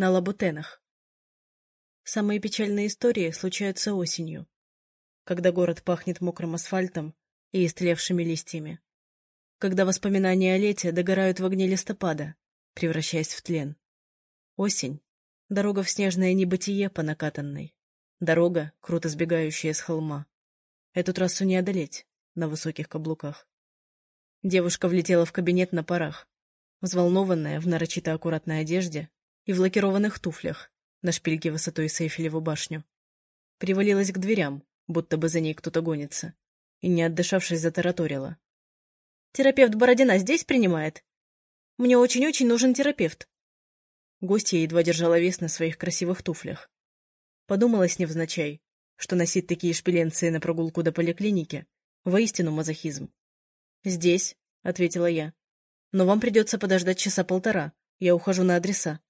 на лабутенах. Самые печальные истории случаются осенью, когда город пахнет мокрым асфальтом и истлевшими листьями, когда воспоминания о лете догорают в огне листопада, превращаясь в тлен. Осень — дорога в снежное небытие по накатанной, дорога, круто сбегающая с холма. Эту трассу не одолеть на высоких каблуках. Девушка влетела в кабинет на парах, взволнованная в нарочито аккуратной одежде и в лакированных туфлях на шпильке высотой с Эйфелеву башню. Привалилась к дверям, будто бы за ней кто-то гонится, и, не отдышавшись, затараторила. «Терапевт Бородина здесь принимает? Мне очень-очень нужен терапевт». Гостья едва держала вес на своих красивых туфлях. Подумалась невзначай, что носить такие шпиленции на прогулку до поликлиники — воистину мазохизм. «Здесь», — ответила я. «Но вам придется подождать часа полтора. Я ухожу на адреса».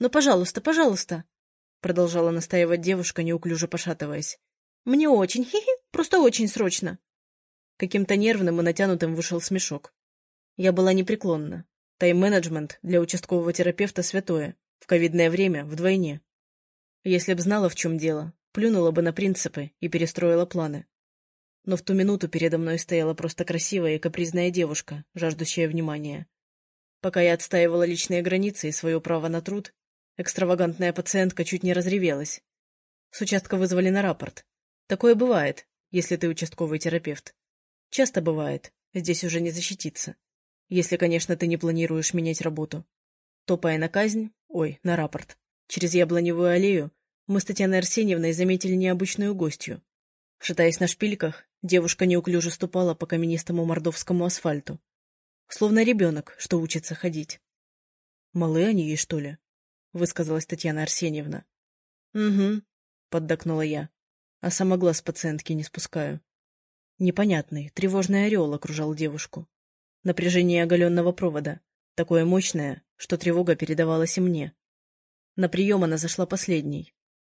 «Ну, пожалуйста, пожалуйста», — продолжала настаивать девушка, неуклюже пошатываясь. «Мне очень, хи-хи, просто очень срочно». Каким-то нервным и натянутым вышел смешок. Я была непреклонна. Тайм-менеджмент для участкового терапевта святое. В ковидное время вдвойне. Если б знала, в чем дело, плюнула бы на принципы и перестроила планы. Но в ту минуту передо мной стояла просто красивая и капризная девушка, жаждущая внимания. Пока я отстаивала личные границы и свое право на труд, экстравагантная пациентка чуть не разревелась. С участка вызвали на рапорт. Такое бывает, если ты участковый терапевт. Часто бывает, здесь уже не защититься. Если, конечно, ты не планируешь менять работу. Топая на казнь, ой, на рапорт, через Яблоневую аллею, мы с Татьяной Арсеньевной заметили необычную гостью. Шатаясь на шпильках, девушка неуклюже ступала по каменистому мордовскому асфальту. Словно ребенок, что учится ходить. «Малы они ей, что ли?» — высказалась Татьяна Арсеньевна. «Угу», — поддакнула я, а сама глаз пациентки не спускаю. Непонятный, тревожный орел окружал девушку. Напряжение оголенного провода, такое мощное, что тревога передавалась и мне. На прием она зашла последней.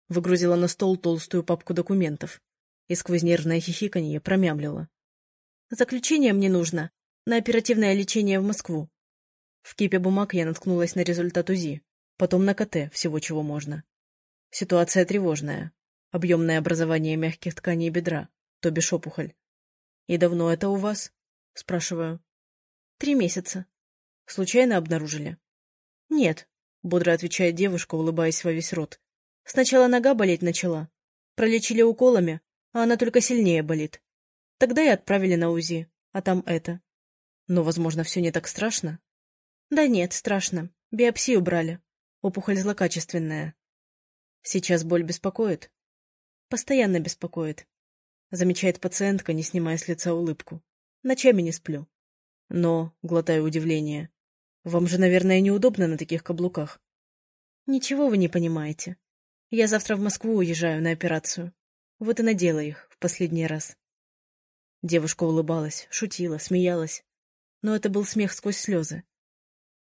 Выгрузила на стол толстую папку документов и сквозь нервное хихиканье промямлила. «Заключение мне нужно. На оперативное лечение в Москву». В кипе бумаг я наткнулась на результат УЗИ, потом на КТ, всего чего можно. Ситуация тревожная. Объемное образование мягких тканей бедра, то бишь опухоль. «И давно это у вас?» — спрашиваю. «Три месяца». «Случайно обнаружили?» «Нет», — бодро отвечает девушка, улыбаясь во весь рот. «Сначала нога болеть начала. Пролечили уколами, а она только сильнее болит. Тогда и отправили на УЗИ, а там это. Но, возможно, все не так страшно? Да нет, страшно. Биопсию брали. Опухоль злокачественная. Сейчас боль беспокоит? Постоянно беспокоит. Замечает пациентка, не снимая с лица улыбку. Ночами не сплю. Но, глотаю удивление, вам же, наверное, неудобно на таких каблуках. Ничего вы не понимаете. Я завтра в Москву уезжаю на операцию. Вот и надела их в последний раз. Девушка улыбалась, шутила, смеялась. Но это был смех сквозь слезы.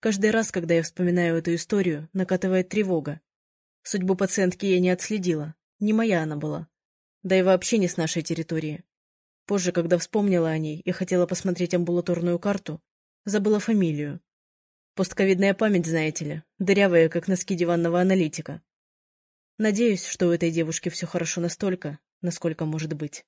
Каждый раз, когда я вспоминаю эту историю, накатывает тревога. Судьбу пациентки я не отследила. Не моя она была. Да и вообще не с нашей территории. Позже, когда вспомнила о ней и хотела посмотреть амбулаторную карту, забыла фамилию. Постковидная память, знаете ли, дырявая, как носки диванного аналитика. Надеюсь, что у этой девушки все хорошо настолько, насколько может быть.